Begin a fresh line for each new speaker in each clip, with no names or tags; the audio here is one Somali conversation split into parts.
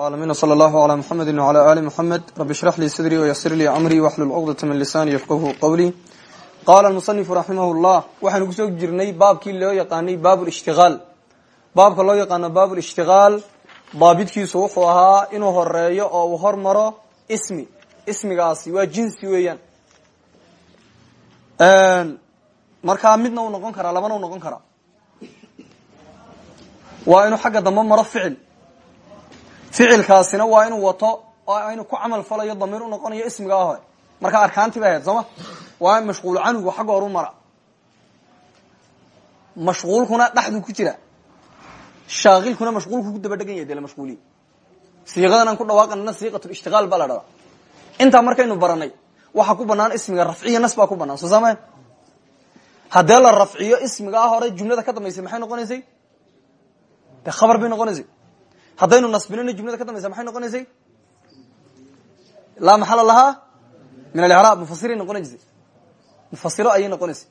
العالمين صلى الله على محمد وعلى آل محمد رب اشرح لي صدري ويسر لي أمري واحلل عقدة من لساني يفقهوا قولي قال المصنف رحمه الله waxaynu kusoo jirnay baabkii loo yaqaanay baab اlاshtiغاal baabka loo yaqaano baab اlاshtiغاal daabidkiisu wuxuu ahaa inuu horeeyo oo uu hormaro ismi ismigaasi waa jinsi weeyaan markaa midna uu noqon karaa labana u noqon karaa waa inuu xagga dambe maro ficil ficilkaasina waa inuu wato oo inuu ku camal falayo damiir unoqonayo ismigaa hore marka arkaantii bay ahayd waa mashquul canwigu xagga horu mara. Mashquulkuna dhexduu ku jira. Shaakilkuna mashquulku ku daba dhegan yahay dee la mashquuliye. Siiqadan aan ku dhawaaqanana siiqatulishtiqaal baa la dhadaa intaa baranay waxaa ku banaan ismiga rafciya nas ku banaan soo saamayn haddee rafciyo ismigaa hore jumlada ka dambaysay maxay noqonaysay? De khabar bay noqonaysay haddaynu nasbinana jumlada ka dambaysa maxay noqonaysay? Laa maxala lahaa min alcraab mufasiray noqonaysay. Mufasiro ayay noqonaysay.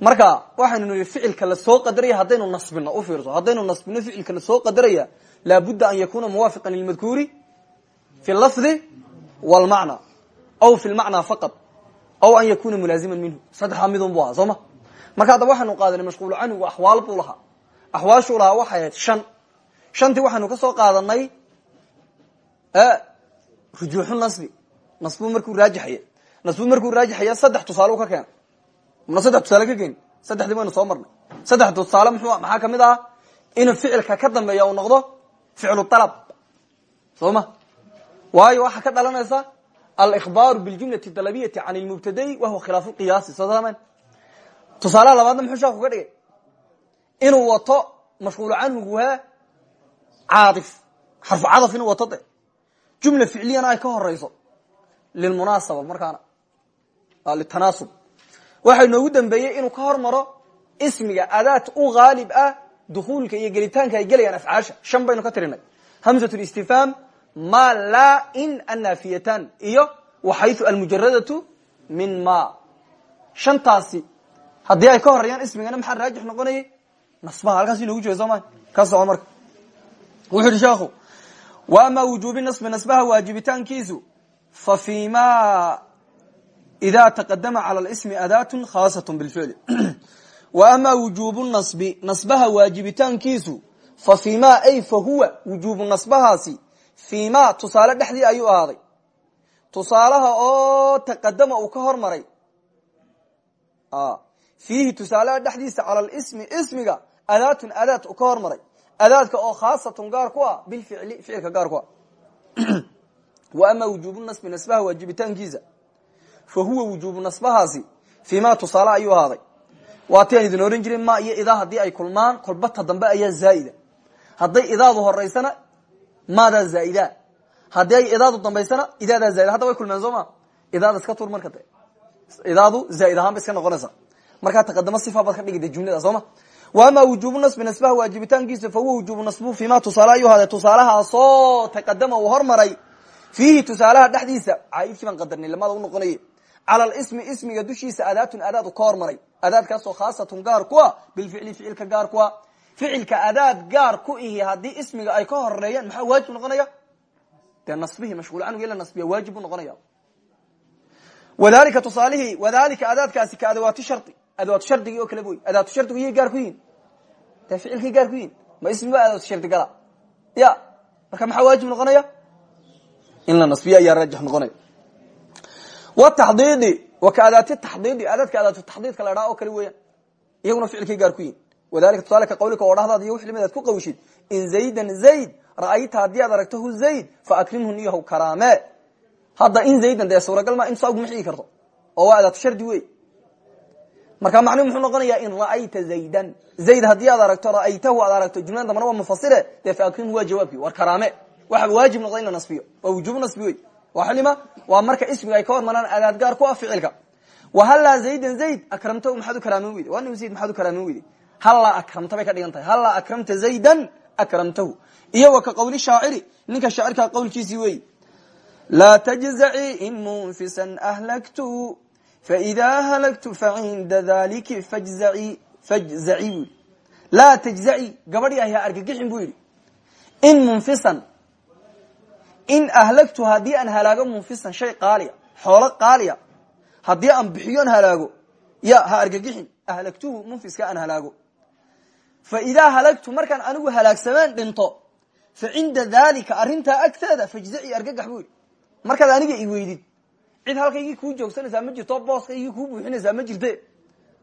Marka waxaynu nihi ficilka la soo qadaraya haddaynu nasbino ufiirso haddaynu nasbino ficilka la soo qadaraya laabudda an yakuna muwaafiqan lilmadkuuri fi lafdi wlmacna aw fi lmacna faqad aw an yakuna mulaaziman minhu. Saddexdaa midun bu ahaa marka haddaba waxaynu qaadanay mashquul canwigu axwaal buu lahaa. Axwaashuu lahaa waxay ahayd shan shantii waxaynu ka soo qaadanay rujuuxu nasbi. Nasbu markuu raajixaya. Nasbu markuu raajixaya saddex tusaale ka keena muna saddex tusaale ka keeni saddexdii baynu soo marnay. Saddex tusaale mxu maxaa ka mid ah? Inuu ficilka ka dambeeya uu noqdo ficlu alab soo waayo waxaa ka dhalanaysa alihbaaru biljumlati dalabiyati can lmubtadai wahuwa khilaafu qiyaasi. Soo saamayn tusaalaha labaadna muxuu sheeku ka dhigay. Inuu wato mashquulu canwigu he caaif xarfu cadaf inuu wato de jumla ficliyana ay ka horeyso. Lilmunaasaba markaana. Litanaasub waxaa inoogu dambeeyey inuu ka hormaro ismiga adaat u haalib ah dukuulka iyo gelitaanka ay gelayaan afcaasha. Shan baynu ka tirinay. Hamzat listifhaam ma laa in annaafiyatan. Iyo waxaytu almujaradatu min ma. Shantaasi haddii ay ka horeeyaan ismigana maxaa raajix noqonayay nasbaha halkaas inoogu jira soo wuxuu yihi sheekhu wa ama wujuubi nasbi nasbaha waajibitaankiisu fa fi ma ida taqadama cala lsmi adaatun khaasatun bilficli wa ama wujuubu nasbi nasbaha waajibitaankiisu fa fi ay fa huwa wujuubu nasbahaasi fi ma tusaale dhexdii ayuu ahaaday. Tusaalaha oo taqadama uu ka hormaray fiihi tusaalaha dhexdiisa cala lsmi ismiga adaatun adaat uu ka hormaray adaadka oo khaasatun gaar ku ah bilficli ficilka gaar ku ah. Wa ama wujuubu nasbi nasbaha waajibitaankiisa fa huwa wujuubu nasbahaasi fii ma tusaale ayuu ahaaday. Waa ti aan idin oran jirin ma iyo idaa haddii ay kulmaan kolbata dambe ayaa zaa'ida. Hadday idaadu horeysana maadaa zaa'ida. Haddii ay idaadu dambaysana idaadaa zaaida. Hadda way kulmeen soo ma? Iska tur marka idaadu zaa'id ahaan iska noqonaysa markaa taqadamo sifa ka dhigida jumlada soo ma wa ama wujuubu nasbi nasbaha waajibitaankiisa fa huwa wujuubu nasbu fima tusaale ayuu ahaaday tusaalahaasoo taqadama uu hormaray fiihi tusaalaha dhexdiisa caaidkii baan qadarnay lamada unoqonay cala lsmi ismiga dushiisa adaatun adaad ka hormaray adaadkaasoo khaasatun gaar ku ah bilficli ficilka gaar ku ah ficilka adaad gaar ku ihi haddii ismiga ay ka horeeyaan maxaa waajib noqonaya dee nasbihii mashhuul canwigi la nasbiya waajib bu noqonaya wadalika tusaalihii adawaatu shardigii oo kale boy adawaatu shardigu iyay gaar ku yihiin dee ficilkay gaar ku yihiin ma ismi ba adawaatu shardi gala ya marka maxaa waajib noqonaya in la nasbiyo ayaa raajix noqonaya wtaxdiidi wa ka adaati taxdiidi adaadka adaatu taxdiidka la dhaha oo kale weeyaan iyaguna ficilkay gaar ku yihiin wadalika tusaale ka qawlika oo dhahdaad iyo wix la mid aad ku qawshid in zaydan zayd ra'ayta haddii aad aragto hu zayd fa akrimhu niyahu karaame hadda in zaydan dee suuragal ma in saag ma xigi karto oo waa adaatu shardi wey marka macnuhu muxuu noqonayaa in ra'ayta zaydan. Zayd haddii aad aragto ra'aytahu aad aragto jumlada dambana waa mufasire dee fa akrimhu waa jawaabkii war karaame. Waxa waajib noqda in la nasbiyo waa wujuubu nasbi wey waa xilima waa marka ismiga ay ka hormaraan adaad gaar ku ah ficilka. Wahallaa zaydan zayd akramtahu maxaad u karaamin weyde waa nim zayd maxaad u karaamin weyde hallaa akramta bay ka dhigan tahay. Hallaa akramta zaydan akramtahu. Iyo wa ka qawli shaaciri ninka shaacirkaa qawlkiisii wey laa tajzaci in munfisan ahlaktu faidaa halagtu facinda daliki fajzaci fajzaci bu yidhi laa tajzaci gabadhii ahy ha argagixin buu yidhi in munfisan in ahlagtu haddii aan halaago munfisan shay qaaliya xoolo qaaliya haddii aan bixiyoon halaago ya ha argagixin ahlagtuhu munfiska aan halaago fa idaa halagtu markaan anigu halaagsamaan dhinto fa cinda dalika arrintaa agteeda fajzaci argagax bu yidhi markaad aniga i cid halkaygii kuu joogsanaysaa ma jirto booskaygii kuu buuxinaysaa ma jirte.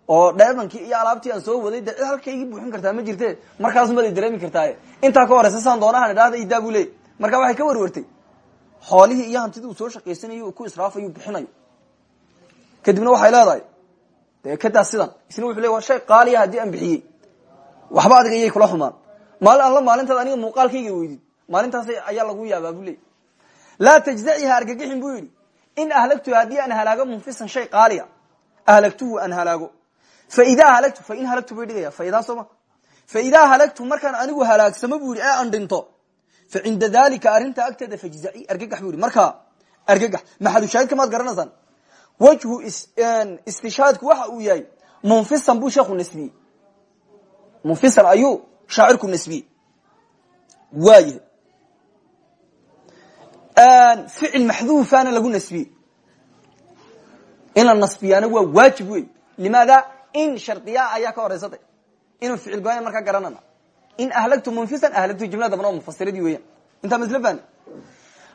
Oo dheemankii iyo alaabtii aan soo waday de halkaygii buuxin kartaa ma jirte. Markaasumaday dareemi kartaaye intaa ka horeysa saan doonahan idhahda idaa buu leey marka waxay ka warwartay. Xoolihii iyo hantidii soo shaqaysanayo uu ku israafayo bixinayo kadibna waxay leedahay de kadaa sidan. Isna wuxu le waa shay qaaliya haddii aan bixiyey. Waxba adiga iyay kula xumaan. Maalin alla maalintaad aniga muuqaalkayga weydid maalintaas ayaa lagu yaabaa bu leey laa tajzaciha argagixin buu yidhi in ahlagtu haddii aan halaago munfisan shay qaaliya ahlagtuhu aan halaago faidaa halagtu fain halagtu bay dhigaya faidaa sooma faidaa halagtu markaan anigu halaagsamo bu yidhi ee aan dhinto fa cinda dalika arrinta agteeda fajzaci argagax bu yidhi markaa argagax maxalushaahidka maad garanaysaan wajhu istishaadku waxa uu yahay munfisan buu sheekhu nasbiyey munfisan ficil maxduufana lagu nasbiyey in la nasbiyaana waa waajib wey limaada in shardiyaa ayaa ka horeysatay inuu ficil goya markaa garanana in ahlagtu munfisan ahlagtu jumla dabna waa mufasiradii weeyaan intaa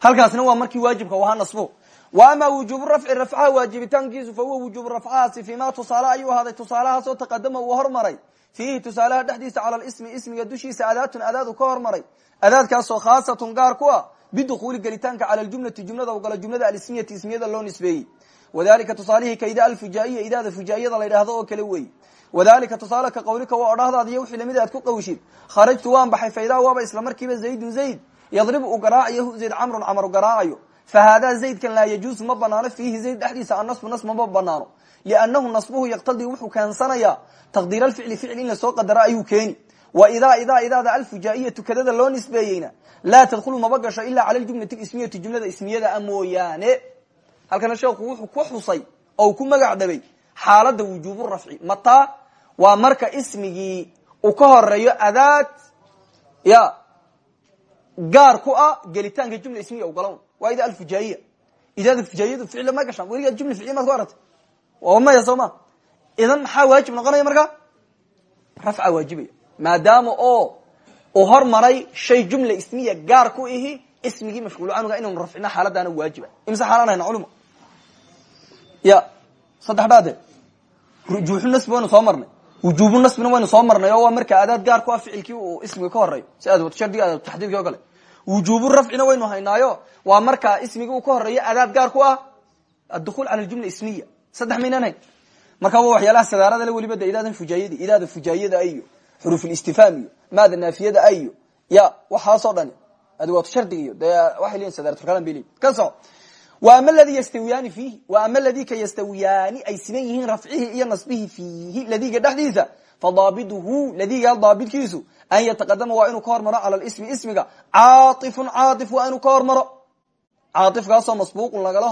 halkaasna waa markii waajibka ahaa nasbo wa ama wujubu rafci rafcaha waajibitaankiisu fa huwa wujubu rafcahaasi fiima tusaale ayuu ahaaday tusaalahaasoo taqadama uu hormaray fiihi tusaalaha dhexdiisa cala lismi ismiga dushiisa adaatun adaadu ka hormaray adaadkaasoo khaasatun gaar ku bidukuuli gelitaanka cala ljumlati jumlada u gala jumlada alismiyati ismiyada loo nisbeeyey. Wadalika tusaalihii ka ida alfujaiya idaada fujaiyada la yidhaahdo oo kale weeye wadalika tusaale ka qawlika waa odhahdaad iyo wixii la mid aad ku qawshid. Kharajtu waan baxay faidaa waaba isla markiiba zaydun zayd. Yadribu uu garaacayo zayd camrun camru garaacayo. Fa haadaa zaydkan laa yajuusu ma banaano fiihi zayd dhexdiisa annasbu nasma ma banaano. Liannahu nasbuhu yaqtadii wuxuu keensanayaa taqdiir alficli ficil in la soo qadara ayuu keeni wa idaa idaa idaada alfujaa'iyatu kadada loo nisbeeyeyna laa tadkhulu maba gasho ilaa cala ljumlati ismiyati jumlada ismiyada a mooyaane. Halkana sheekhu wuxuu ku xusay oo ku magac dhabay xaalada wujuubu rafci. Mataa waa marka ismigii uu ka horeeyo adaad ya gaar ku ah gelitaanka jumla ismiya gala waa ida alfujaiya idaada fujaiyadu ficil ma gashaan. Weligaa jumla ficil maad ku aragtay maya soo ma? Idan maxaa waajib noqonaya marka? Rafca waajibaya maadaama oo uu hormaray shay jumla ismiya gaar ku ihi ismigii mashquul canuga inaynu rafcino xaaladaana waajiba. Imse xaalaan hayna culimo ya saddex dhaade rujuuxu nasbi soo marnay. Wujuubu nasbina waynu soo marnay oo waa marka adaad gaar ku ah ficilkii uu ismiga ka horeeyo si aadwatshardigi aadwataxdiidki o kale. Rafcina waynu haynaayo waa marka ismigi uu ka horeeyo adaad gaar ku ah addukuul cala ljumla ismiya. Saddex maynaan hayn marka waxyaalaha sadaarada le weliba de fujaayadi idaada fujaayada iyo xuruufulistifhaam iyo maada naafiyada a iyo ya waxaasoo dhani adwaatu shardiga iyo de waxay leyihin sadaraturkalan bay leyihin ka soco wa ama ladii yastawiyaani fiihi wa ama ladii ka yastawiyaani ay siman yihiin rafcihii iyo nasbihii fiihi ladiga dhexdiisa fadaabiduhu ladiga daabidkiisu an yataqadama waa inuu ka hormaro cala lismi ismiga caaifun caaif waa inuu ka hormaro caaifkaasoo masbuuqun lagala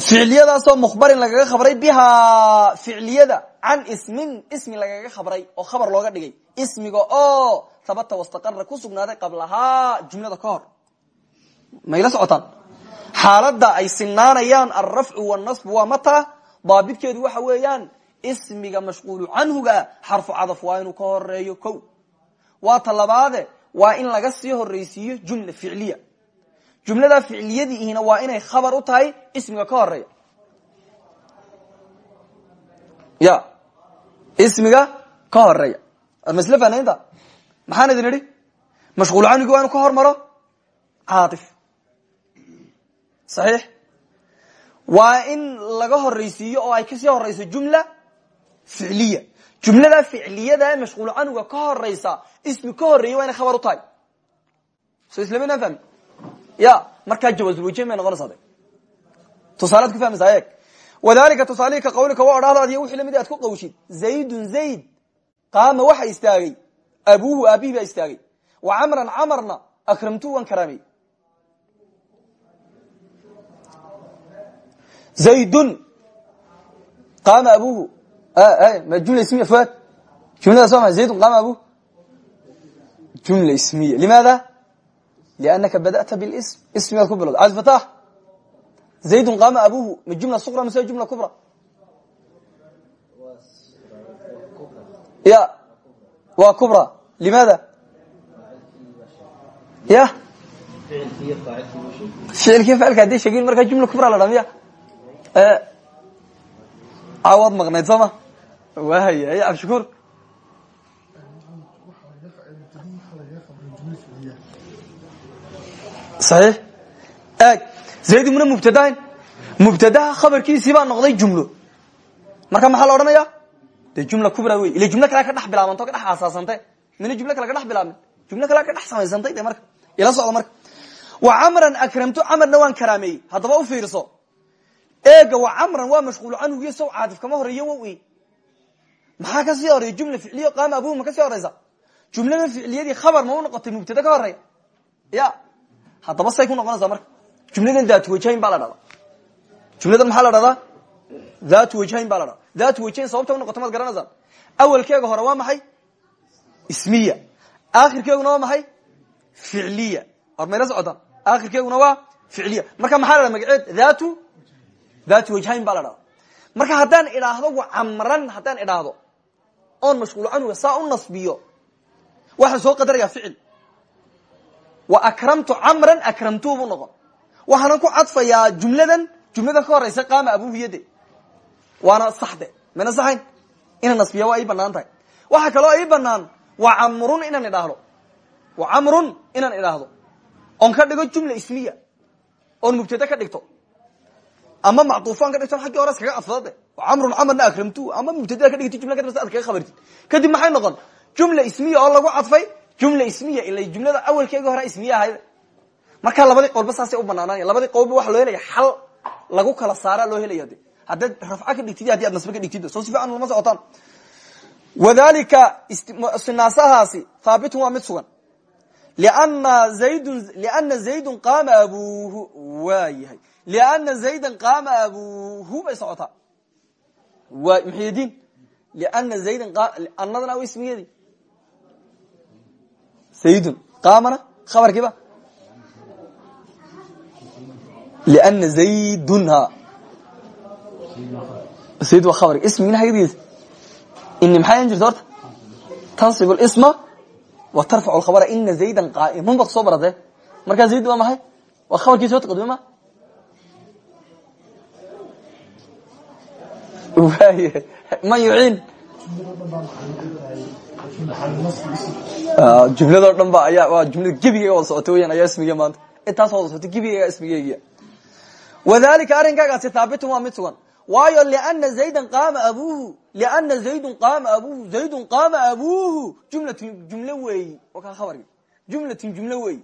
ficliyadaasoo mukhbarin lagaga khabray bihaa ficliyada can ismin ismi lagaga khabray oo khabar looga dhigay. Ismiga oo habata wastaqara ku sugnaaday qablahaa jumlada ka hor. Mayla socotaan? Xaalada ay sinaanayaan alrafcu wanasbu waa mata. Daabidkeedu waxa weeyaan ismiga mashquulu canhuga xarfu cadaf waa inuu ka horeeyo ko waa ta labaade waa in laga sii horeysiiyo jumla ficliya jumlada ficliyadiihina waa inay khabar u tahay ismiga ka horreeya ya ismiga ka horreeya masle fanaynta maxaan idin idhi? Mashquul canhugi waa inu ka hormaro? Caaif saxiix. Waa in laga horeysiiyo oo ay ka sii horeyso jumla ficliya. Jumlada ficliyada mashquul canhuga ka horeysa ismi ka horreeya waa inay khabar u tahay. So islamanaan fahmi ya markaa jawaazulwajihin bay noqonaysaa de tusaalead ku fahmaysaa eeg wadalika tusaalihii ka qawlika waa odhahdaad iyo wixii la mid aad ku qawshid zaydun zayd qaama waxa istaagay abuuhu aabihi baa istaagay wa camran camarna akramtu wan karaamey zaydun qaama abuuhu ma jumla ismiya fuad jumladaas waa maa zaydun qaama abu jumla ismiya limaada liannaka bada'ta bilism ismigaad ku bilowda cabdilfataax zaydun qaama abuhu ma jumla suqra mise jumla kubra ya waa kubra limaada ya ficilkii facilka hadday sheegin markaa jumla kubra la dhaa miya caawaad maqnayd soo ma wahaya ya cabdishakuur saxiix eeg zayd muna mubtadahin mubtadaha khabarkiisii baa noqday jumlo marka maxaa la odhanaya de jumla kubra wey ila jumlo kale ka dhex bilaabanto ka dhex aasaasante mina jumlo kale ka dhex bilaabmin jumlo kale ka dhex samaysantay de marka ila socda marka wa camran akramtu camarna waan karaameeyey haddaba u fiirso eega wa camran waa mashquul canhugiyo sow caadif kama horeeyo wow maxaa ka sii horreeya jumla ficliya qaama abuhu ma ka sii horeysa jumlada ficliyadii khabar ma u noqotay mubtada ka horreeya ya haddaba say ku noqonaysaa marka. Jumladan daatu wajahin baa la dhahdaa. Jumladan maxaa la dhahdaa? Daatu wajhayn baa la daatu wajhayn sababta u noqota maad garanaysaa? Awalkeega hore waa maxay? Ismiya. Aakhirkeeguna waa maxay? Ficliya. Or mayla socotaan aakhirkeeguna waa ficliya. Marka maxaa la magaceed? Daatu daatu wajhayn baa la dhahdaa. Marka haddaan idhaahdo wa camran haddaan idhaahdo oon mashquul canhuga saa u nasbiyo waxaan soo qadaraya ficil wa akramtu camran akramtuu buu noqon. Waxaanan ku cadfayaa jumladan jumladan ka horeysa qaama abuhiyade waana saxde mayna saxayn? Inaan nasbiya waa ii bannaan tahay. Waxaa kaloo banaan wa camrun inaan idhaahdo. Wa camrun inaan idhaahdo. Oon ka dhigo jumla ismiya. Oon mubtade ka dhigto. Ama macduufaan ka dhigto xaggii hore iskaga cadfadade camrun camarna akramtu ama mubtadada ka dhigti jumla kadibs ad kaga kadib maxay noqon? Jumla ismiya oo lagu cadfay jumla ismiya ila jumlada awalkeegi hore ismiye ahayd. Markaa labadii qowlba saasay u banaananya labadii qowlba waxa loo helaya xal lagu kala saara loo helaya de rafca ka dhigtid haddii ad nasbe ka dhigtid soo si lama socotaan. Wadalika sinaasahaasi haabitun waa mid sugan. Zaydun liana zaydun qaama abuhu waa yahay. Zaydan qaama abuhu bay socotaa. Waa maxaydiin liana zaydan annadana wa ismiyadi zaydun qaamana khabarkiiba liana zaydun ha zayd waa khabarki ismigina hagadiisa ini maxay an jirta horta tansib isma wa tarfacu lkhabara ina zaydan qaa'imun baad soo baratee markaa zayd waa maxay waa khabarkii soo taqadime ma man yuciin jumladoo dhan ba ayaa jumlada gebigeyga wada socota weyan ayaa ismiga maanta. Intaas wada socota gebigeyga ismigeygiya wadalika arrinkaagaasi haabitun waa mid sugan. Waayo lana zaydan qaama abuhu liana zaydun qaama abuhu zaydun qaama abuhu jumlatun jumlo weeyi waa kaa khabarki jumlatun jumlo weeyi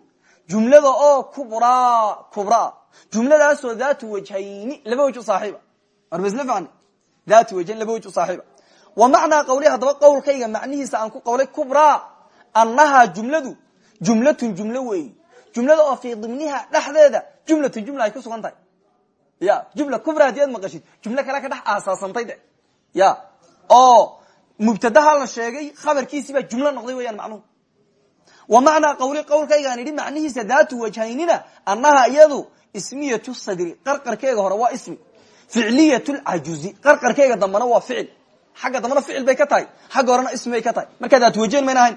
jumlada oo kubraa kubraa jumladaasoo daatu wajhayni laba waj u saaxiiba arbasla fiican daatu wajhayn laba waj u saaxiiba wa macnaa qawli haddaba qowlkayga macnihiisa aan ku qawlay kubraa annahaa jumladu jumlatun jumlo weeyi. Jumlada oo fii dimniha dhexdeeda jumlatun jumla ay ku sugan tahay. Ya jumla kubra haddii ad maqashid jumlo kale ka dhex aasaasantay de. Ya oo mubtadaha la sheegay khabarkiisii baa jumlo noqday weyaan macnuhu. Wa macnaa qawli qowlkaygaan idhi macnihiisa daatu wajhaynina annaha iyadu ismiyatu sadri qarqarkeega hore waa ismi ficliyat lcajuzi qarqarkeega dambena waa ficil xagga dambena ficil bay ka tahay. Xagga horena ismi bay ka tahay. Markaa daatu wajhayn mayna ahayn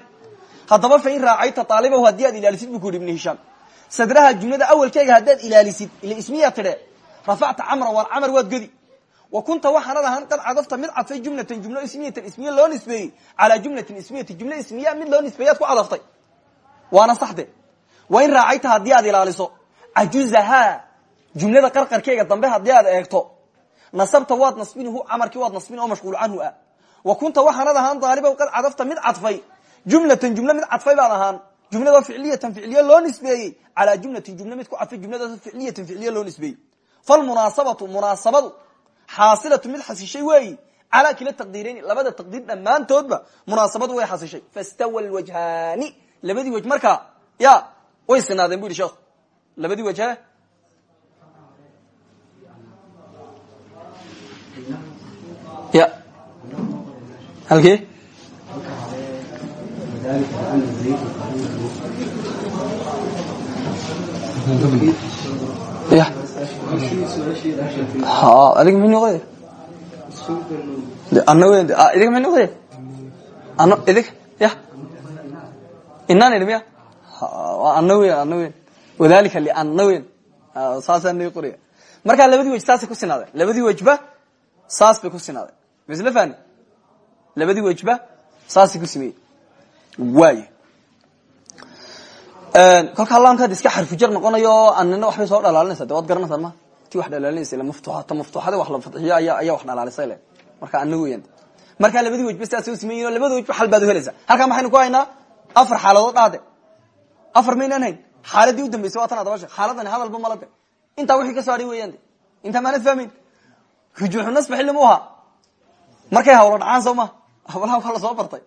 haddaba fa in raacayta aalibahu haddii aad ilaalisid bu ku yidhi sadraha jumlada awalkeega haddaad ilaalisid ila ismiya tidhe rafacta camran waar camar waad godi wa kunta waxaanad ahaan qad cadafta mid cadfay jumlatan jumlo ismiyatan ismiye loo nisbeeyey. Calaa jumlatin ismiyati jumlo ismiya mid loo nisbeeyaad ku cadaftay. Waana saxde. Wa in raacayta haddii aad ilaaliso cajuzahaa jumlada qarqarkeega dambe haddii aad eegto nasabta waad nasbinhu camarkii waad nasbin oo mashquul canhu ah. Wa kunta waxaanad ahaan daaliba qad cadafta mid cadfay. Jumlatan jumlo mid cadfay baad ahaan. Jumladoo ficliyatan ficliye loo nisbeeyey. Calaa jumlatin jumlo mid ku cadfay jumladaas ficliyatan ficliye loo nisbeeyey. Falmunaasabatu munaasabadu xaasilatu mid xasishay weeyi calaa kila taqdiirayni labada taqdiir dhammaantoodba munaasabadu way xasishay. Fastawa lwajhaani labadii waj markaa ya way sinaadeen bu yidhi sheekhu labadii wajhe ya. Halkee ya. Ha adiga muxuu noqday idiga muxuu noqday ano idig ya. Inaan idhi miya ana wen ana wen wadalika liana nii qoriya markaa labadii wej saasay ku sinaadeen labadii wejba saas bay ku sinaadeen misla fani labadii wejba saasay ku simeyey waay kolkaa laamkaad iska xarfujar noqonayo anina waxbay soo dhalaalinaysa de waad garanaysaa ma ti wax dhalaalinaysa ila maftuuxata maftuuxada wax la fadxiyo ayaa ayaa wax dhalaalisay le marka ana weyan markaa labadii wejba sidaasay usimeyin o labada wejba xal baad uhelaysaa halkaa maxaynu ku haynaa afar xaaladood dhahde afar maynaan hayn xaaladii u dambeysay waa tan adaba shee xaaladani hadalba malade intaa wixii ka soo hadhay weeyaan de intaa maanad fahmayn rujuuxu nasba xilli mu ahaa markay hawlo dhacaan soo ma? Hablaha waa la soo bartay.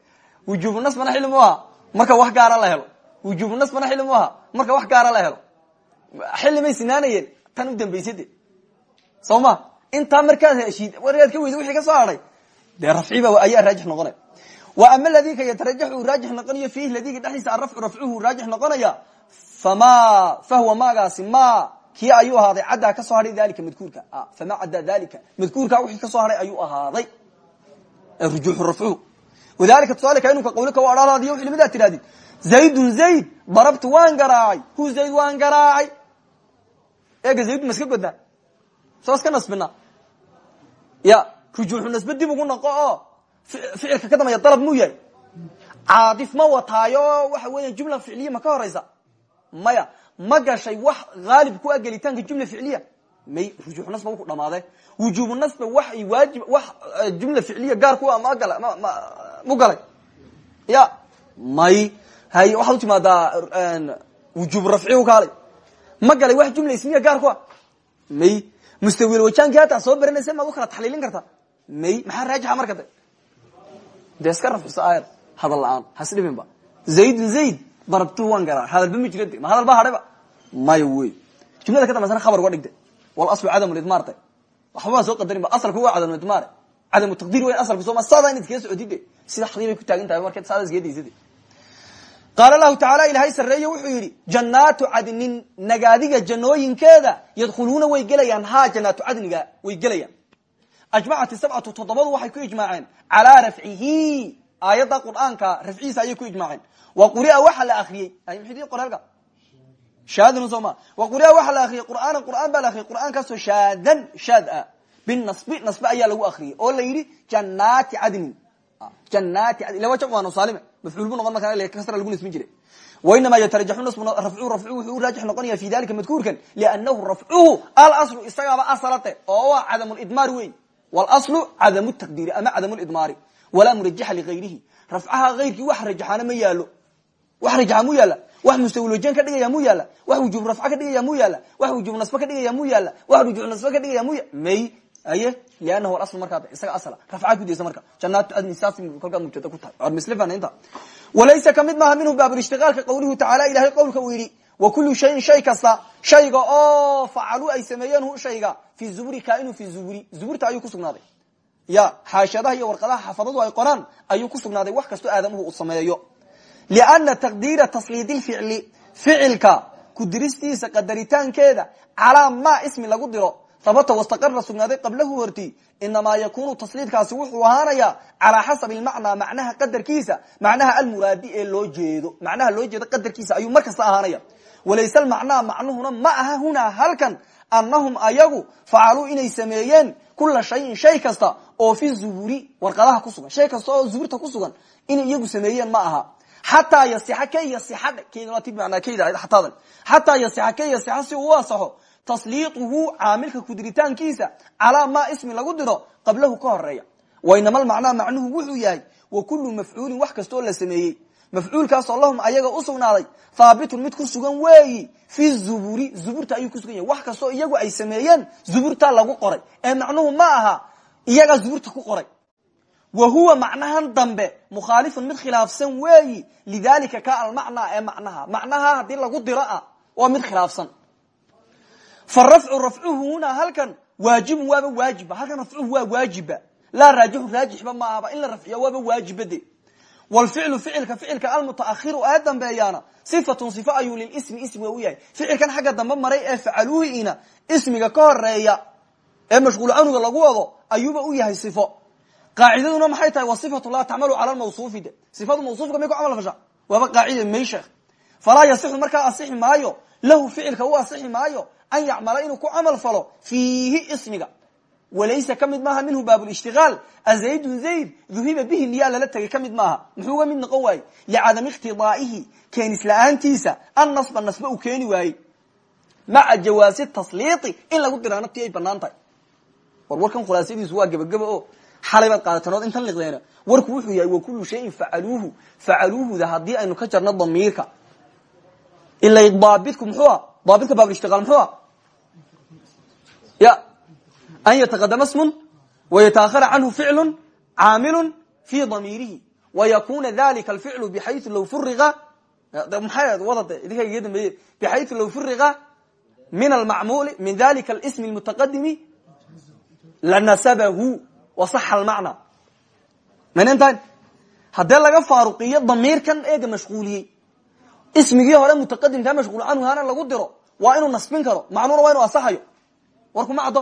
Wujuubu nasbana xilli mu ahaa marka wax gaara la helo. Wujuubu nasbana xilli mu ahaa marka wax gaara la helo. Xilli may sinaanayeen. Tan u dambeysay de soo ma? Intaa markaad heshid ka wixii ka soo hadhay dee rafciba ayaa raajix noqonaya. Wa ama ladika yatarajax raajix noqonayo fiihi ladiga dhexdiisa arafcu rafcuhu raajix noqonaya fama fahwa maagaasi ma kii ayuu ahaaday caddaa ka soo hadhay dalika madkuurka. Fama caddaa dalika madkuurka wixii ka soo hadhay ayuu ahaaday rujuuxu rafcuhu wadalika tusaale ka inuka qawlika waa dhalaadiyo wixii limidaa tidhahdid zaydun zayd darabtu waan garaacay hu zayd waan garaacay eega zaydun ma iska godnaa soo iska nasbina ya rujuuxu nasbe dib ugu noqo oo ficilka ka dambeeya dalab muu yahay caadif ma wataayo waxa weeya jumla ficliya ma ka horeysa maya ma gashay wax haalib ku a gelitaanka may rujuuxu nasba wuku dhamaade wujuubu nasba wax waajib wax jumla ficliya gaar ku ma gala ma mu galay. Ya may hay waxaad utimaadaa wujuub rafci kaalay. Ma galay wax jumla ismiya gaar ku a may mustawil wajankii hataa soo baranaysa maad u kala taxliilin karta. May maxaa raajixa marka de dee iska rafcisa aayad hadal la'aan ba. Zaydun zayd darabtu waan garaa hadalba ma jira de ma ba hadhayba maya wey. Jumlada ka dambaysana khabar uga wal aslu cadam lidmaarte waxba waa soo qadarin ba asalku waa cadam lidmaare cadamu taqdiir weyn asalku soo ma saada inaad iskaga socotide sida xadii bay ku taagan tahay marka saada iskaga daysade qaala lahu tacaala ilaahay sarreeye wuxuu yidhi jannaatu cadnin nagaadiga jannooyinkeeda yadkhuluuna way gelayaan ha jannaatu cadniga way gelayaan. Ajmacat sabcatu toddobadu waxay ku ijmaaceen calaa rafcihi aayadda qur'aanka rafcihiisa ayay ku ijmaaceen. Wa quria waxa la akriyey qoraalka shaadin soo ma. Wa quria waxa la akriyey qur'aanan qur'aan baa la akriyey qur'aankaasoo shaadan shaad ah. Binasbi nasbe ayaa lagu akriyey oo la yidhi jannaati cadnin jannaati ila waa jamc waa nusaalime mafcuul bu noqon markaa kasra lagu nisbin jiray. Wainama yatarajaxu nasbu rafcuhu rafcuhu wuxuu u raajix noqonaya fi dalika madkuurkan. Liannahu rafcuhu alaslu isagaaba asalate. Oo waa cadamu lidmaar wey wاlaslu cadamu taqdiiri ama cadamu lidmaari walaa murajaxa ligayrihi rafcaha ayrkii wax rajaxaana ma yaalo wax rajaxa mu yaalla wax mustawil wajen ka dhigaya mu yaalla. Wax wujuub rafca ka dhigaya mu yaalla. Wax wujuub nasbe ka dhigaya mu yaalla. Wax rujuuc nasbe ka dhigaya mu may aye liannahu alasl markaa isaga asla rafcaa ku daysa marka. Janaatu adni saas kolkaa mubtada ku tahay. Or mislifana inta. Walaysa ka mid maaha minhu baabulishtiqaalka qawluhu tacaala ilahay qowlka uu yidhi wa kulu shayin shay kasta shayga oo facaluu ay sameeyeen hu shayga fi zuburi kainu fi zuburi. Zuburta ayuu kusugnaaday ya xaashadaha iyo warqadaha xafadadu ay qoraan ayuu kusugnaaday wax kastoo aadamuhu uu sameeyo liana taqdiira tasliidi lficli ficilka kudiristiisa qadaritaankeeda calaa ma ismi lagu diro habata wastaqara sugnaaday qablahu horti inamaa yakunu tasliidkaasi wuxuu ahaanaya calaa xasabi lmacnaa macnaha qadarkiisa macnaha almuraadi ee loo jeedo macnaha loo jeedo qadarkiisa ayuu mar kasta ahaanaya walayse almacnaa macnuhuna ma aha hunaa halkan annahum ayagu facaluu inay sameeyeen kula shayin shay kasta oo fi zuburi warqadaha kusugan shay kasta oo zuburta kusugan inay iyagu sameeyeen ma xataa yasixa ka yasixa kmanaa kayda ataadan xataa yasixa ka yasixa si uu asaxo tasliiquhu caamilka kudiritaankiisa calaa maa ismi lagu diro qablahu ka horreeya wainama almacnaa macnuhu wuxuu yahay wa kullu mafcuulin wax kastaoo la sameeyey. Mafcuulkaasoo lahum ayaga u sugnaaday haabitun mid ku sugan weeyi fi zuburi zuburta ayuu kusugan yahay. Wax kastoo iyagu ay sameeyeen zuburtaa lagu qoray. Ee macnuhu ma aha iyagaa zuburta ku qoray wa huwa macnahan dambe mukhaalifun mid khilaafsan weeyi lidalika ka almacnaa ee macnaha. Macnaha haddii lagu diro ah waa mid khilaafsan. Fa rafcu rafcuhu huna halkan waajibun waaba waajiba. Halkan rafcuhu waa waajiba. Laa raajixu raajixba ma ahaba in la rafciya waaba waajiba de. Wlficlu ficilka ficilka almutaahiru ee dambeeyaana sifatun sifa ayuu lilismi ismiga u yahay. Ficilkan xagga dambe maray ee facaluuhiina ismiga ka horreeya ee mashquul canuga lagu wado ayuuba u yahay qaacidaduna maxay tahay wa sifatu laa tacmalu cala mawsuufi de sifadu mawsuufka may ku camal fasha waaba qaacida may sheekh falaa yasixu markaa asixi maayo lahu ficilka u asixi maayo an yacmala inuu ku camal falo fiihi ismiga walaysa ka mid maaha minhu baabulishtigaal azaydun zayd duhiba bihi niyaa lala tegay ka mid maaha muxuu uga mid noqon waaye licadami ikhtidaaihi keenis la'aantiisa an nasba nasba uu keeni waayey maca jawaasi tasliiti in lagu diraano ti ay banaan war warkan khulaasadiisu waa gebageba o xalay baad qaadatan intan liqdeena warku wuxuu yahay wa kullu shayin facaluuhu facaluuhuda haddii aynu ka jarno damiirka. Ila daabitku muxuu a daabitka baabulishtigaal muxuu a ya. An yataqadama smun wayataahara canhu ficlu caamilu fi damiirihi wayakuna dalika alficlu bxayu law furiqa maxay wadade idinka iga dambeeye bxayu law furiqa min almacmuli min dalika alsmi almutaqadimi lanasabahu wasaxa almacna manentan haddee laga faaruqiyo damiirkan eega mashquuliyey ismigii hore mutaqadimkaa mashquul canhu hana lagu diro waa inuu nasbin karo. Macnuuna waa inu asaxayo warkuma caddo.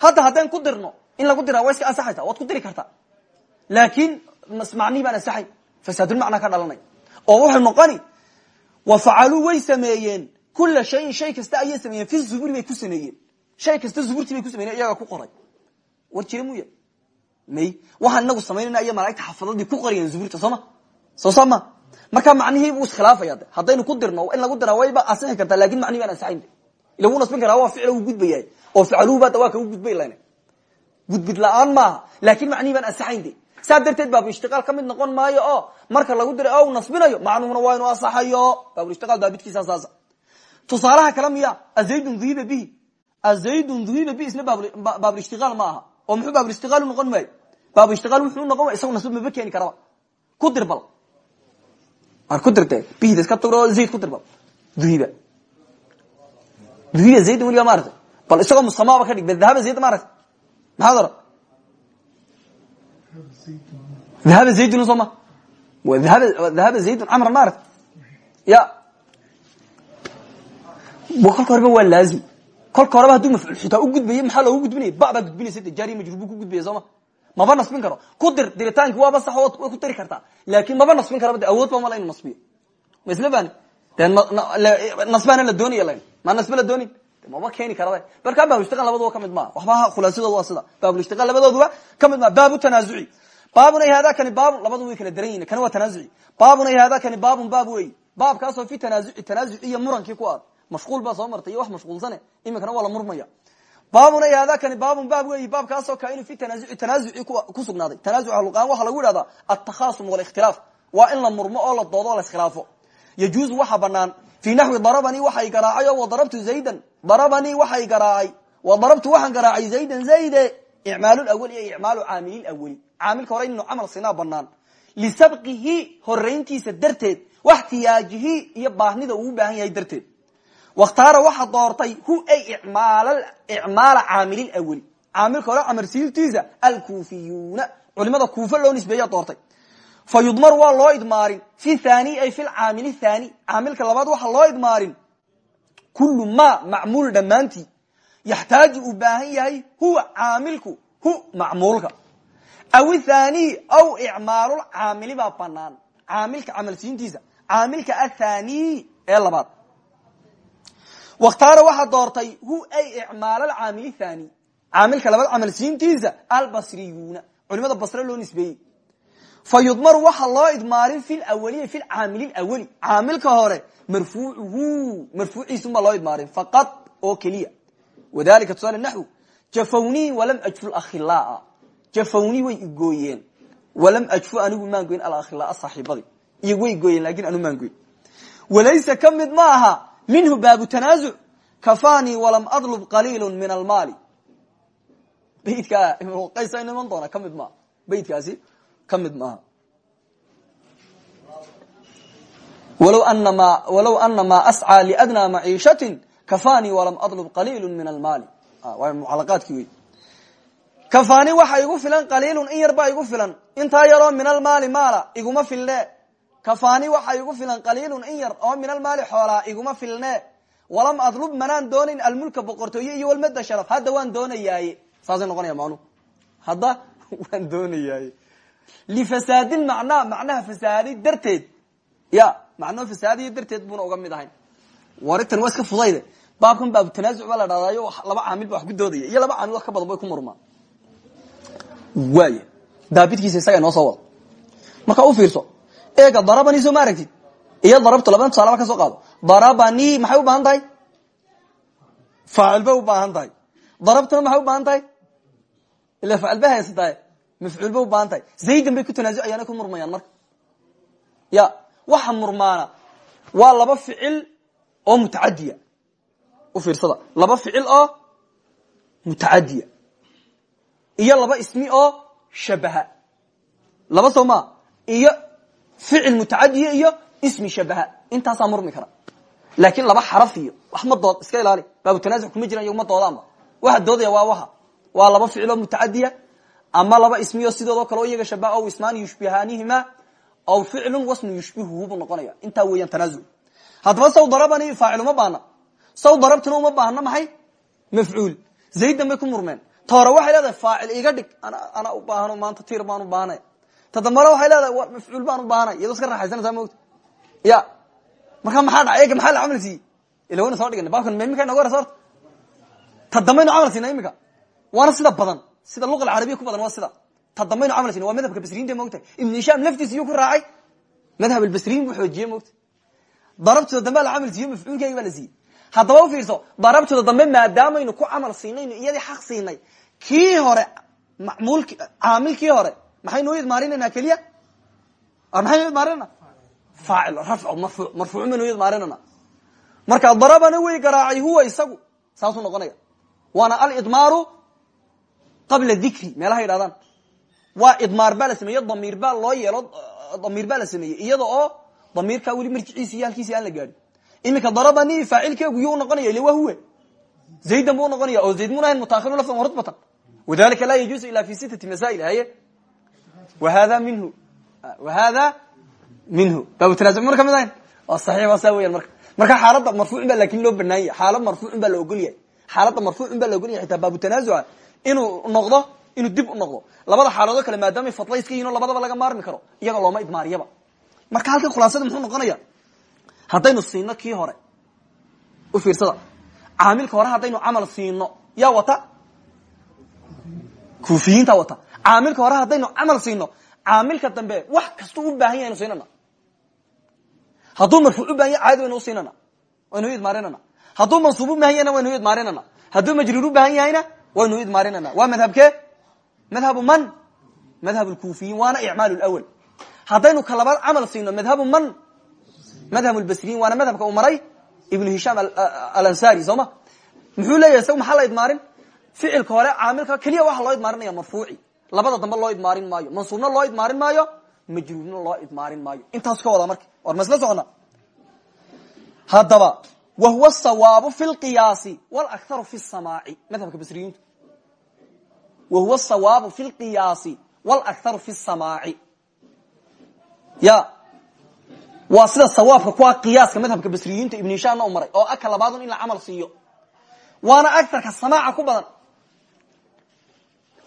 Hadda haddaan ku dirno in lagu diraa wa iska ansaxaysa waad ku diri kartaa laakin macnihii baan ansaxay fasaadulmacnaa ka dhalanay. Oo wuxuu noqoni wa facaluu way sameeyeen. Kula shayin shay kasta ayay sameeyeen. Fi zuburi bay ku sameeyeen. Shay kasta zuburtii bay war may waxaan inagu samaynayna iyo malaigta xafadadii ku qorayeen zuburta sooma soo saa ma marka macnihii buu iskhilaafaya de ku dirno in lagu diraa wayba ansixi kartaa laakiin macnihi baan ansaxayn ila wuu nasbin karaa waa ficil uu gudbaya oo ficluhu ba waa ka u gudbay lan gudbid la'aan maaha laakin macnihi baan de saa darteed baabuishtiqaal ka noqon maayo oo marka lagu diray o nasbinayo macnuhuna waa inuu asaxayo baabuishtiqaal baabidkiisa saasa tusaalaha kale azaydun duhiba bihi azaydun duhiba bihi isna baabulishtiqaal ma aha oo muxuu baabulistiqaal u noqon maayo? Baabuishtiqaal wuxuu noqon isago nasb maba keeni karaba. Ku dir bal. Ar ku dirte bihida iska turo zayd ku dir bal. Duhiba duhiba zaydun weligaa maaragtay. Bal isagoo musamaaba ka dhig bal dahaba zayd maaragtay. Maxaad oran dahaba zaydun soo ma? Dahaba zaydun camran maaragta ya. Kolka horeba waa laazim kolka horeba haduu mafcuul xitaa u gudbaye maxaa loogu gudbinaya ba baa gudbinaysa de jaari majruur buu ku gudbaya sooma maba nasbin karo. Ku dir diritaanki waaba sax way ku diri kartaa. Laakin maba nasbin karaba de awood ba inu nasbiyo ma la labaduba baabu tanaazuci. Baabun ay hada kani baabun labadu way kala daran yihiin kani waa tanaazuci. Baabun ay hada kani baabun baab wey baabkaasoo fi tanaazuci tanaazuci iyo murankii ku aad mashquul baa soo martay iyo wax mashquulsane iminkana waa la murmaya. Baabun ay hada kani baabun baab wey baabkaasoo ka inu fi tanaazuci tanaazuci ku sugnaaday. Tanaazuca luqaan waxaa lagu yidhahdaa altakhaasum walikhtilaaf. Waa in la murmo oo la doodo o la iskhilaafo. Yajuuzu waxa banaan fi naxwi darabanii waxay garaacay o wadarabtu zaydan. Darabanii waxay garaacay wadarabtu waxaan garaacay zaydan zayde. Icmaal awali iyo icmaalu caamili awali caamilka hore innu camal sinaa banaan lisabqihi horayntiisa darteed waxtiyaajihi iyo baahnida uu baahan yahay darteed wakhtaara waxa doortay hu ay icmaala caamili awali caamilka hore camarsiiltiisa alkufiyuuna culimada kuufa loo nisbeeya doortay. Fa yudmar waa loo idmaarin fi thani ay fi lcaamil thani caamilka labaad waxa loo idmaarin. Kulu ma macmuul dhammaantii. Yaxtaaju uu baahan yahay huwa caamilku hu macmuulka. Aw thani aw icmaalulcaamili baa banaan caamilka camalsiintiisa caamilka athani ee labaad wakhtaara waxaa doortay hu ay icmaalalcaamili thani caamilka labaad camalsiintiisa albasriyuuna. Culimada basre loo nisbeeyey. Fa yudmaru waxa loo idmaarin fi lawaliy fi lcaamili lawali caamilka hore marfuucuhu marfuuciisunbaa loo idmaarin faqad oo keliya. Wadalika tusaale naxw jafawnii walam ajfu akhilaa jafawnii way igooyeen walam ajfu anigu maan goyn alakhilaa saaxiibadii. Iyo way gooyeen laakiin anu maan goyn walaysa ka mid minhu baabu tanaazuc kafanii walam adlub qaliil min almaali. Beydka qaysa iman doona ka mid maaha. Beydkaasi ka mid maaha. Walow anama walow ana ma ascىa liadnaa maciishatin kafanii walam adlub qaliil min almaali. Waa mucalaqaadkii wey kafani waxa igu filan qaliilun in yar baa igu filan. Intaa yaroo min almaali maala iguma filne kafani waxa igu filan qaliilun in yar oo min almaali xoolaa iguma filne. Walam adlub manaan doonayn almulka boqortooye iyo walmada sharaf. Hadda waan doonayaaye. Saasay noqonaya macnuhu hadda waan doonayaaye. Lifasaadin macnaa macnaha fasaadi darteed. Ya macnaha fasaadiya darteed buna uga mid ahayn. Iska fudayde baabkan baabutanaasuc baa la dhahdayo laba caamil wax ku doodaya. Iyo laba caamil wax ka badan bay ku murmaan. Waay daabidkiisa isaga inoo soo wada marka u fiirso eega darabani soo ma aragtid iyo darabtu labada tusaalaba ka soo qaado. Darabani maxay u baahan tahay? Faacil u baahan tahay. Darabtuna maxay u baahan tahay? Ila faacil bay haysatahay mafcuul bay u baahan tahay. Zaydan bay ku tanaasucayaan ku murmayaan marka. Ya waxa murmaana waa laba ficil oo mutacadiya u fiirsada. Laba ficil oo mutacadiya iyo laba ismi oo shabaha. Laba soo ma? Iyo ficil mutacadiya iyo ismi shabaha. Intaasaa murmi kara laakin laba xaraf iyo wax ma dood iska ilaali. Baabutanaasuc kuma jiran iyaguma doodaanba. Waxa doodaya waa waha waa laba ficil oo mutacadiya ama laba ismiyo sidoodoo kale o iyaga shabaha o ismaan yushbihanihima aw ficlu wasmu yushbihuhu buu noqonaya. Intaa weeyaan tanaasul haddaba saw darabani faacil uma baahna. Saw darabtuna uma baahna maxay? Mafcuul. Zaydan bay ku murmeen. Ta hore waxay leedahay faacil iga dhig. Ana u ta dambana waxay leedahay mafcuul baan u baahanay iyadoo iska raaxaysanaysaa mogta ya. Markaa maxaa dhacay? Ega maxaa la camal siiyey? Ila wayna soo dhigana baabkan imika noga hores horta ta dambaynu camal siina imika waana sida badan. Sida luqa alcarabiya ku badan waa sida. Ta dambaynu camal siina waa madhabka basriinta mogtahay ibn hishaam laftiisa iyuu ku raacay. Madhab albasriin buu xoojiyey mogta darabtooda dambe la camal siiyo mafcuulkeyga baa la siiyey. Haddaba u fiirso darabtooda dambe maadaamaynu ku camal siinayno iyadii xaq siinay kii hore mamulk caamilkii hore maxaynu u idmaarinayna keliya? Maxaynu idmaarinana faacil rafco marfuuc marfuuc baynu u idmaarinana marka darabana way garaacay huwa isagu. Saasuu noqonaya. Waana alidmaaru qabla dikri meelaha yidhahdaan waa idmaar baa la sameeye damiir baa loo yeelo damiir baa la sameeyey iyada oo damiirkaa weli marjiciisi iyo halkiisi aan la gaadhin iminka darabani faacilkeegu yuu noqonaya ile waa huwe zaydan buu noqonaya oo zayd muna ahayn mutaakhiru lafdan warutbatan wadalika laa yajuusu ila fi sitati masail haye wa hada minhu wa hada minhu baabutanaasuc muna ka mid ahayn waa saxiix waa saa weyan marka marka xaaladda marfuucin baa laakiin loo banaanya xaalad marfuucin baa la ogolyahay xaaladda marfuucin baa la ogolyahay xitaa baabutanaasuca inuu noqdo inuu dib u noqdo labada xaaladood kale maadaamay fadla iska yihiin o labadaba laga maarmi karo iyaga looma idmaariyaba marka halkan khulaasada muxuu noqonaya haddaynu siino kii hore u fiirsada caamilka hore haddaynu camal siino yaa wata kufiyiinta wata caamilka hore haddaynu camal siino caamilka dambe wax kastuu u baahan yahay aynu siinana. Hadduu marfuuc u baahan yahy caadi waynu waynu idmaarinana hadduu mansuub u yahayna waynu idmaarinana hadduu majruur u baahan yahayna waynu idmaarinana waa madhabkee madhabu man? Madhab lkufiyiin waana icmaal lwal haddaynu ka labaad camal siino madhabu man? Madhab lbasriyin waana madhabka uu maray ibnu hishaam alansari soo muxuu leeyahay isaga maxaa la idmaarin ficilka hore caamilka keliya waxa loo idmaarinaya marfuuci labada dambe loo idmaarin maayo. Mansuubna loo idmaarin maayo majruurna loo idmaarin maayo. Intaasu ka wada marka. War ma isla socona. Haddaba wa huwa sawaabu fi lqiyaasi wlakharu fi samaaci madhabka basriyiintu. Wa huwa sawaabu fi lqiyaasi wlakharu fi samaaci ya. Waa sida sawaabka kuwa qiyaaska madhabka basriyiinta ibn hishaamna u oo aka labaadun in la camal siiyo. Waana agarka samaaca ku badan.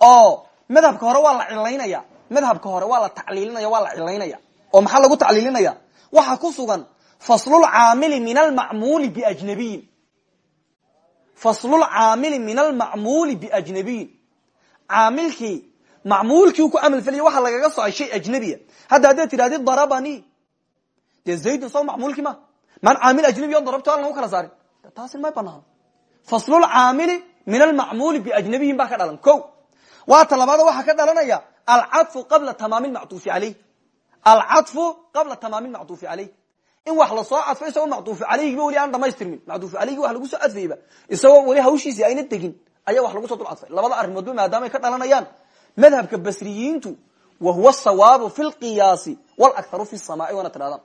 Oo madhabka hore waa la cilaynaya. Madhabka hore waa la tacliilinaya waa la cilaynaya. Oo maxaa lagu tacliilinaya? Waxa ku sugan faslulcaamili min almacmuuli biajnabiyin faslulcaamili min almacmuuli biajnabiyin caamilkii macmuulkii ku camal feliya waxaa lagaga socay shay ajnabiya. Hadda haddaad tidhahdid darabani. Dee zaydun soo macmuulkii ma? Maan caamil ajnabi o darabto aan lagu kala saarin. Taasi may banaan faslulcaamili min almacmuuli biajnabiyin baa ka dhalan ko waata labaada waxaa ka dhalanaya alcafu qabla tamaami mactuufi aleyh alcafu qabla tamaami mactuufi aleyh in wax la soo cadfo isagoo mactuufi aleyhiba weli aan dhamaystirmin mactuufi aleyhigi wax lagu soo cadfayba isagoo weli hawshiisii ayna degin ayaa wax lagu soo dul cadfay labada arrimoodba maadaamay ka dhalanayaan. Madhabka basriyiintu wa huwa sawaabu fi lqiyaasi wlakharu fi samaai waana tidhahdaan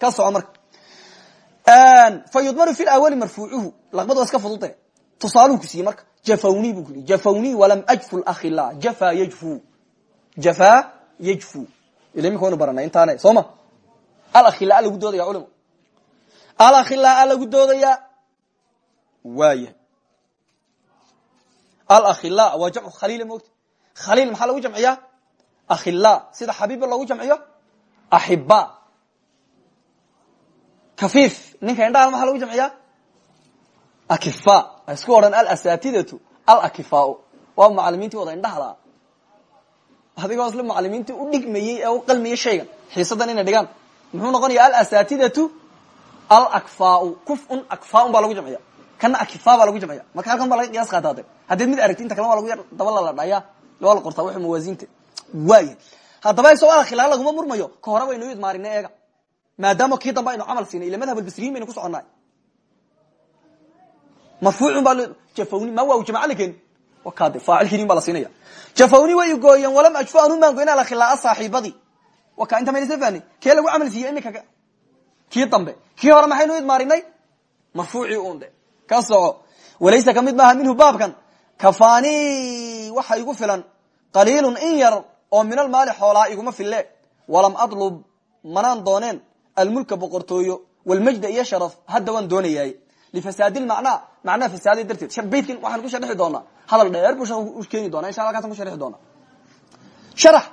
ka soco marka. Fa yudmaru fi lawali marfuucuhu. Laqbad waa iska fudude tusaaluhu ku siiyey marka jafawni bu yii jafawni walam ajfu akhila jafa yajfu. Jafa yajfu. Ila imika waynu baranay intaane soo ma alakhilaa lagu doodaya culimo alakhilaa lagu doodaya waaya alakhila waa jamcu khaliil mogta khaliil maxaa lagu jamciyaa akhila sida xabiiba loogu jamciyo? Axiba kafiif ninka indhaha maxaa lagu jamciyaa akifa isku odhan alasatidatu alakifa waa macalimiintii wada indhahda adigoo isla macalimiintii u dhigmayey ee u qalmayey shaygan. Xiisadan inay dhigaan. Muxuu noqonaya alasatidatu alakfa kufun akfaun baa lagu jamciya kana akifa baa lagu jamciya marka halkan baa laga qiyaas qaataade haddeed mid aragti inta kale waa lagu yar daba laladhaya waa la qortaa w mawaazinta waaya haddaba isagoo alkhilaa laguma murmayo. Ka hore baynu idmaarina eega. Maadaama kii dambe aynu camal siinay ila madhab albasriyin baynu ku soconay marfuucun baa jafawni ma waa jamaca lakeeni wakade faacilkiinin baa la jafawni way gooyeen walam ajfu anun baan goyn alkhilaa saaxiibadii waka inta mayna sla fahni kee lagu camal siiyey imika kii dambe kii hore maxaynu idmaarinay marfuucii un de ka soco walaysa ka mid maaha minhu baabkan kafani waxa igu filan qaliilun in yar oo min almaali xoolaa iguma fille walam adlub manaan dooneen almulka boqortooyo walmajda iyo sharaf hadda waan doonayaay lifasaadi lmacnaa macnaha fasaada darteed baytkan waxaan ku sharxi doonaa hadal dheer buu u keeni doona insha halkasan ku sharxi doona sharax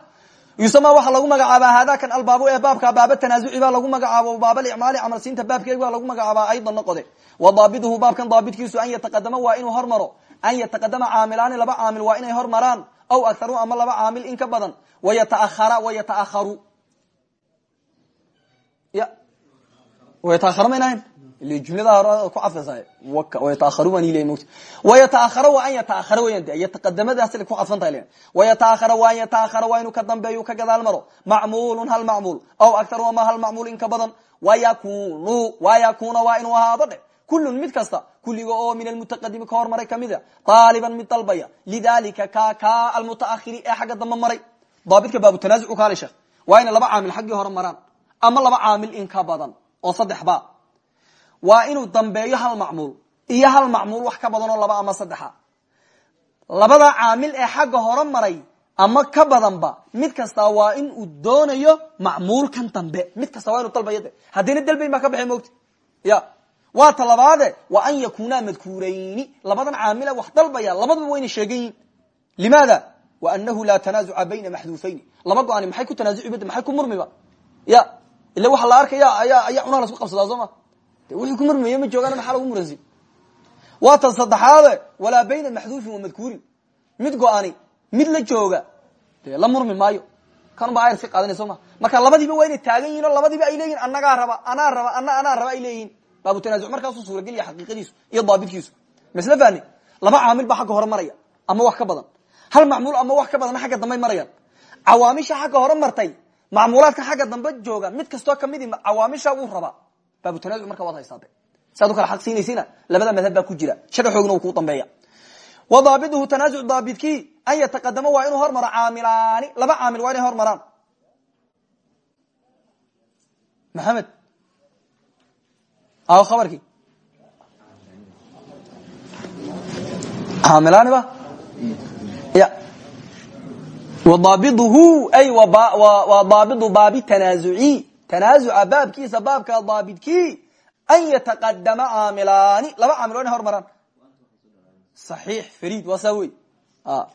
yusama waxaa lagu magacaabaa haadakan albaabu ee baabka baaba tanaazuci baa lagu magacaabo baabalicmaali camal siinta baabkeeg baa lagu magacaabaa aydan noqode wa daabiduhu baabkan daabidkiisu an yataqadama waa inuu hormaro an yataqadama caamilaani laba caamil waa inay hormaraan aw akharu ama laba caamil in ka badan wayataahara wayataaharu ya wayataahara mayn ahayn ile jumlada hore ku cadfaysa wayataahara waa an yataahara weyan de yataqadamadaas ku cadfantahay len wayataahara waa an yataahara waa inuu ka dambeeyo ka gadaal maro. Macmuulun hal macmuul aw akharu ama hal macmuul in ka badan. Wayakunu wayakuna waa inuu ahaado dhe kullun mid kasta kulliga oo min almutaqadimi ka hormaray kamida aaliban mid dalbaya. Lidalika ka ka almutaahiri ee xagga dambe maray. Daabidka baabutanaazucu kaale sheekh. Waa inay laba caamil xaggii hore maraan ama laba caamil in ka badan oo saddex ba waa inuu dambeeyo hal macmuul iyo hal macmuul wax ka badan oo laba ama saddexa. Labada caamil ee xagga hore maray ama ka badanba mid kasta waa in uu doonayo macmuulkan dambe. Mid kasta waa inu dalbayo de haddayna dalbayn baa ka baxay mogta ya. Waa ta wa an yakuna madkuurayni. Labadan caamila wax dalbaya labadaba wayna sheegan yihiin limaada? Wa anahu laa tanaazuca bayna maxduufayni. Laba go-ani maxay ku tanaazuci bada maxay ku murmiba ya. Ila waxa la arkaya ayaa ayaa cunaha lasku qabsadaa soo de ku murmaya ma joogaan maxaa lagu muransi waa tan saddexaade walaa bayna maxduufin wa madkuurin. Mid go-ani mid la jooga dee la murmi maayo. Kan ba ayr si qaadanay soo ma? Marka labadiiba waa inay taagan yihiin labadiiba ay leeyihiin anagaa raba anaa raba ana anaa raba ay leeyihiin baabu tanaazuc markaasu suurageliya xaqiiqadiisu iyo daabidkiisu masle fahni laba caamil baa xagga hore ama wax ka badan. Hal macmuul ama wax ka badanna xagga dambey marayaan. Cawaamisha xagga hore macmuulaadka xagga dambe jooga mid kastoo kamidi cawaamisha wuu rabaa baabu tanaazuc marka waad haysaate saad u kala xaq siinaysina labada madhab baa ku jira. Sharaxoogna uu kuu dambeeya. Wa daabiduhu tanaazuc daabidkii an yataqadama waa inuu hormaro caamilaani. Laba caamil waa inay hormaraan. Maxamed aw khabarkii. Caamilaani ba? Ya. Wa daabiduhu ay wa daabidu baabi tanaazuci tanaazuca baabkiisa baabka daabidkii an yataqadama caamilaani laba caamil waa inay hormaraan. صaxiix farid waa saa wey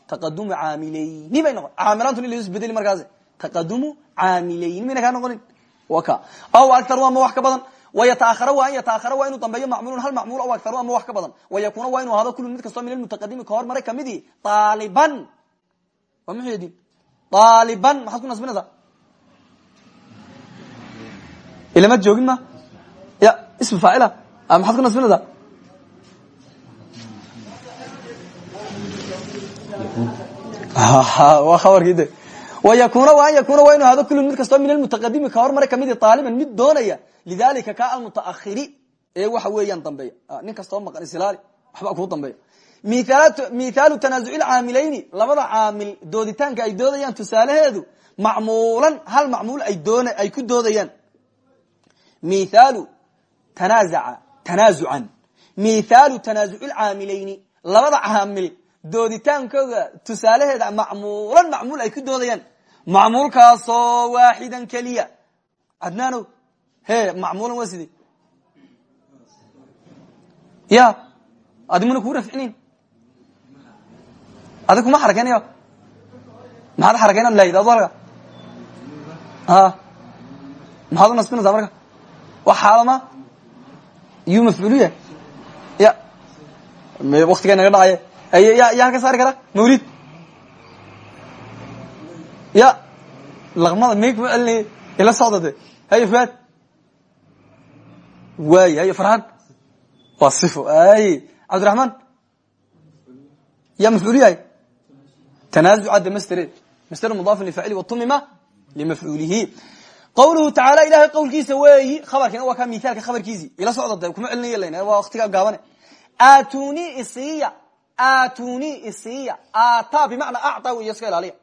taqadumu caamilayni bay noqon. Caamilaantu in las bedeli markaas taqadumu caamilayni mayna kaa noqonin. Wa ka. Aw akaru ama wax ka badan. Wayataahara waa an yataahara waa inuu dambeeyo macmuulun hal macmuul aw akaru ama wax ka badan. Wayakuna waa inuu ahado kulun mid kastoo min almutaqadimi ka hor maray kamidii aaliban waa muxuu yidin aaliban maxaad ku nasbinaysaa ilamaad joogin ma? Ya ism faacila maxaad ku nasbinaysaa? Waa khabarkii de. Wayakuna wa an yakuna waa inu ahado kulun mid kastoo min almutaqadimi ka hor maray kamidi aaliban mid doonaya. Lidalika ka almutaahiri ee waxa weeyaan dambeeya. Nin kastoo maqan islaali waxba kuu dambeeya. Mithaalu tanaazuci caamilayni labada caamil dooditaanka ay doodayaan tusaalaheedu macmuulan hal macmuul ay ku doodayaan mithaalu tanaazaca tanaazucan. Mithaalu tanaazuci caamilayni. Labada caamil dooditaankooda tusaalaheeda macmuulan macmuul ay ku doodayaan. Macmuulkaasoo waaxidan keliya. Cadnaano he macmuulan waa sidee ya adigmuna kuu rafcinin adig kuma xarakeynaya maxaad xarakeyna lahid adu halka a maxaad u nasbinaysaa marka wax xaalama yuu mafcuulu yahay ya. Waktigaa naga dhacaye ay ya yaa halka saari kara? Mawlid. Ya. Laqmada may kuma celinaya ila socda de haye fuaad waay haye farxan waa sifo ay cabdiraحman ya mafcuul yahay tanaazuca de mstr mstr mudaf lfacil watumima limafcuulihi qawluhu tacaala ilahay qawlkiisa weeyi khabarkiina waa ka mithaalka khabarkiisi. Ila socda de kuma celinay waa waktiga gaabane. Atuni isiya atuni isiya ata bimacnaa acطa wey iska ilaaliya.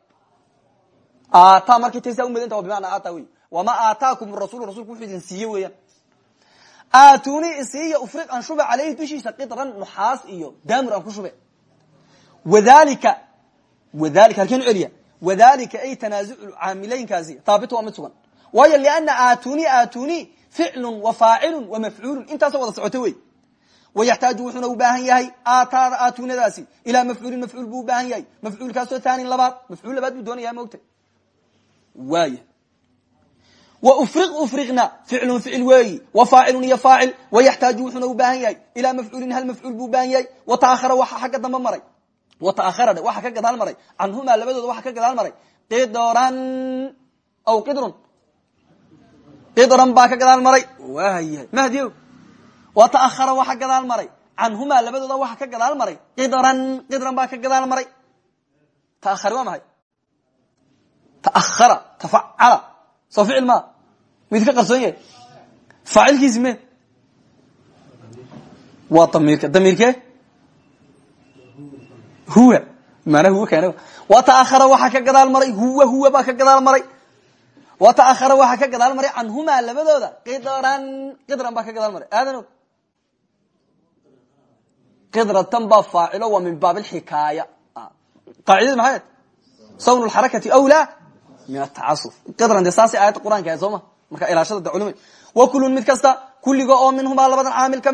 Ata markay taysaa umadanta waa bimacnaa ata wey wama aataakum rasul rasulku wuxuu idin siiye weeyaan. Atuni isiya ufriq an shube caleyhi dushiisa qidran nuxaas iyo daamur ku shube. Wadalika wadalika halkeen u celiya. Wadalika ay tanaazucu caamileynkaasi thaabit waa mid sugan waayo liana atuni atuni ficlu wa faacilu wa mafcuulu intaasoo wada socoto wey. Wayaxtaaju wuxuuna u baahan yahay aataada atunadaasi ilaa mafcuulin mafcuul buu ubaahan yahay. Mafcuulkaasoo taanin labaad. Mafcuul labaad buu doonaya maogta waaya wfriq ufriqna ficlun ficil weeyi wa faacilun iyo faacil wayaxtaaju wuxuuna u baahan yahay. Ilaa mafcuulin hal mafcuul buu ubaahan yahay. Wataakhara waxa xagga dambe maray. Wataakhara dhe waxa ka gadaal maray. Canhumaa labadooda waxa ka gadaal maray. Qidran aw qidrun qidran baa ka gadaal maray. Waaya mahdiyo wataakhara waxa gadaal maray. Canhumaa labadooda waxa ka gadaal maray. Qidran qidran baa ka gadaal maray. Taahari waa mahay taahara tafacala soo ficil ma mid ka qarsoon yahay. Faacilkiisi me waa damiirka. Damiirke huwa. Maana huwa keen wa taahara waxa ka gadaal maray. Huwa huwa baa ka gadaal maray wa taahara waxa ka gadaal maray canhumaa labadooda. Qidran qidran baa ka gadaal maray. Aadano qidratan baa faacilo waa min baab alxikaaya qaacidada maxay sawn lxarakati awlaa min atacasuf qidran de saasay aayadda soo ma? Marka ilaashada de culumay wa kulun mid kasta kulliga oo minhumaa labadan caamil ka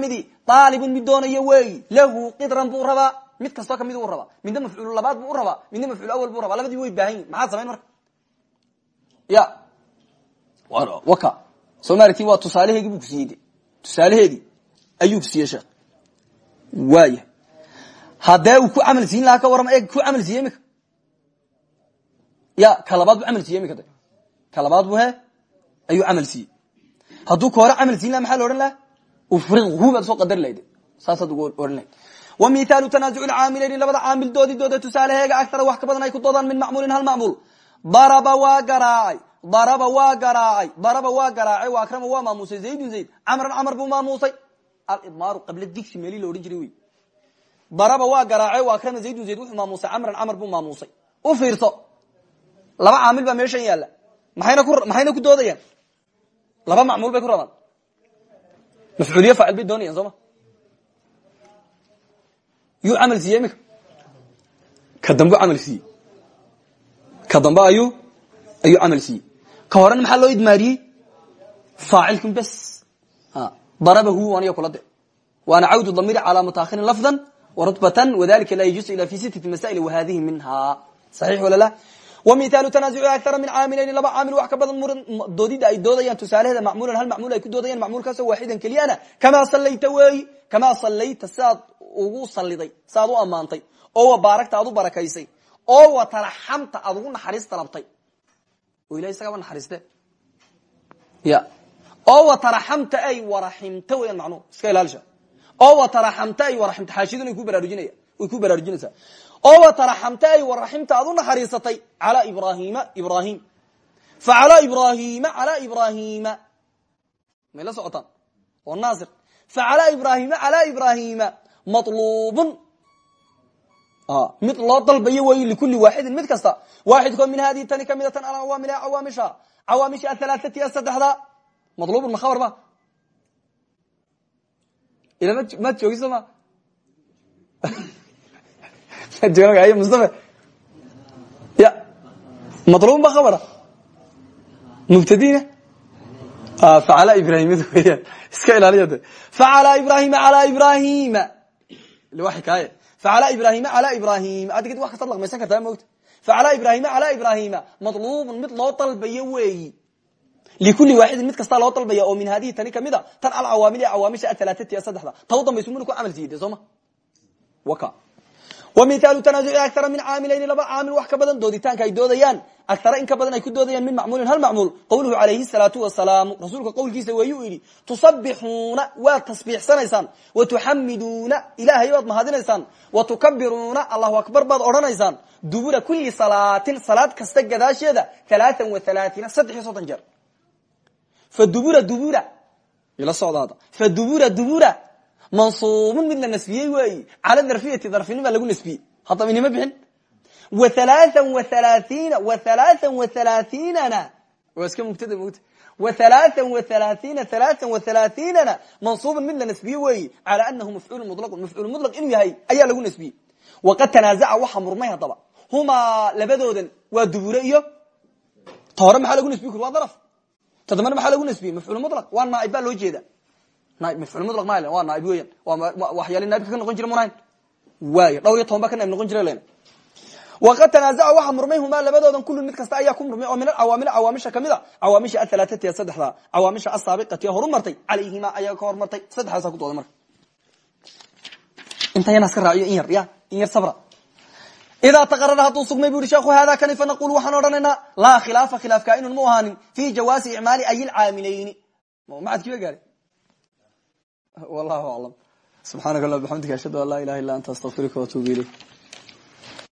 daalibun mid doonayo weeyi lahu qidran buu rabaa. Mid kastoo ka mid u rabaa. Midna mafcuul labaad buu u midna mafcuul awal buu rabaa. Labadii way baahan yihiin maxaad marka? Ya waka. Somaliti waa tusaalaheegii buu kusiiyey de tusaalaheedii ayuu kusiiyey sheekh. Waaya haddee uu ku camal siin lahaa ka warrama e ku camal siiyey imika ya ka labaad bu camal siiyey imika de ka labaad bu he? Ayuu camal siiyey. Hadduu ka hore camal siin laha maxaa la odhan laha ufriqhu baad soo qadari lahayd. Saasaad ugu odhan lahayd. Wa mithaalu tanaazuci lcaamilayni labada caamil doodidooda tusaalaheega agtara wax ka badan ay ku doodaan min macmuulin hal macmuul. Daraba waa garaacay daraba waa garaacay daraba waa garaacay wa akrama waa maamuusay zaydun zayd camran camar buu maamuusay alidmaaru qabla digsi meelii la odhan jiray wey. Daraba waa garaacay wa akrama zaydun zayd wuxuu maamuusay camran camar buu maamuusay u fiirso laba caamil baa meeshan yaalla. Maxayna ku maxayna ku doodayaan? Laba macmuul bay ku rabaan. Mafcuuliye faacil bay doonayaan soo ma? Yuu camal siiyey imika? Ka dambe camal siiyey. Ka dambe ayuu ayuu camal siiyey ka horena maxaa loo idmaariyey faacilkan bes darabahu aniga kula de waana cawdu damiri calaa mutaakhirin lafdan warutbatan wadalika laa yajuusu ila fi sittati masaa'il wahadihi minha saxiix wala la wa mithaalu tanaazuci akara min caamilayni laba caamil wax ka badan doodida ay doodayaan tusaalaheeda macmuulan hal macmuul ay ku doodayaan macmuulkaasoo waaxidan keliyana kamaa sallayta weeyi kamaa sallayta siaad ugu saliday siaad u ammaantay oo wa baaragta aad u barakaysay oo wa taraxamta aad ugu naxariis dalabtay oo ilahay isagaba naxariiste ya. Oo wa taraxamta ay waraximta weyan macnuhu iska ilaalisha. Oo wa taraxamta ay waraximta. Xaashidun ay ku baraarujinaya. Way ku baraarujinaysaa. Oo wa taraxamta ay waraximta aad u naxariisatay calaa ibrahima ibrahim fa calaa ibrahima calaa ibrahima may la socotaan? Oo naasir. Fa calaa ibrahima calaa ibrahima matlubun mid loo dalbayo wey likuli waaxidin mid kasta. Waaxidkoo min hadihi tani kamida tan alawaamil cawaamisha cawaamisha ahalaaati a saddexda. Matlubun ma khabar ma ila maad joogi soo ma? Mustafa. Ya matlubun ba khabara mubtadina facala ibrahimada weeyaan. Iska ilaaliya de. Facala ibrahima ala ibrahima wa xikaaye facala ibrahima ala ibrahima adigid wax kastaad laqmaysan kartaa mogta facala ibrahima ala ibrahima matlubun mid loo dalbayo weeyi likuli waaxidin mid kastaa loo dalbaya oo min hadihi tani ka mid a tan alcawaamil cawaamisha athalaatati saddexda ta u dambaysu muna ku camal siiyde sooma waka wa mithaalu tanaazuci akara min caamilayni laba caamil wax ka badan dooditaanka ay agara in ka badan ay ku doodayaan min macmuulin hal macmuul? Qawluhu alayhi salaatu wasalaamu rasuulka qowlkiisa weeyuu yidhi tusabixuuna waad tasbiixsanaysaan. Wa tuxamiduuna ilaahay baad mahadinaysaan. Wa tukabiruuna allahu akbar baad odhanaysaan. Dubura kuli salaatin salaad kasta gadaasheeda halaaan wa halaaثiina saddex iyo soddon jeer. Fadubura dubura ila socdaada. Fadubura dubura mansuubun mid la nasbiyey weeyi cala darfiyati darfinima lagu nasbiyey haddaba inima bixin whalaaa whalaaiina whalaaa whalaaiinana waa iska mubtada mugta whalaaa whalaaiina halaaa whalaaiinana mansuuba mid la nasbiye weeyi calaa anahu mafcuulu mulaqun mafcuul mulaq inuu yahay ayaa lagu nasbiyey waqad tanaazaca waxa murmay haddaba humaa labadoodan waa dubure iyo ta hore maxaa lagu nasbiy kuri waa daraf ta dambana maxaa lagu nasbiyey mafcuul mulaq waa naaib baa loo jeeda mafcuul mulaq mal waa naaib weyan waxyaali naibka ka noqon jira munayn waay dhowr iyo toban baa ka naib noqon jira len waqad tanaazaca waxa murmay humaa labadoodan kulun mid kasta ayaa ku murmay oo min alcawaamil cawaamisha ka mid a cawaamisha athalaatati saddexda cawaamisha asaabiqati horu martay calayhima ayaa ka hormartay saddexdaasa ku dooday marka inta yana iska raaciyo in yar ya in yar sabra idaa taqarara hadduu sugmay bu yihi sheekhu hada kani fa naqul waxaan odhanaynaa laa khilaafa khilaaf kaainun mu ahaanin fi jawaasi icmaali ay lcaamilayni macadkiiba gaari wallahu aclam subxaanaka allah bxamdika ashhadu an laa ilaha illa anta astaqfiruka watuubu ilayk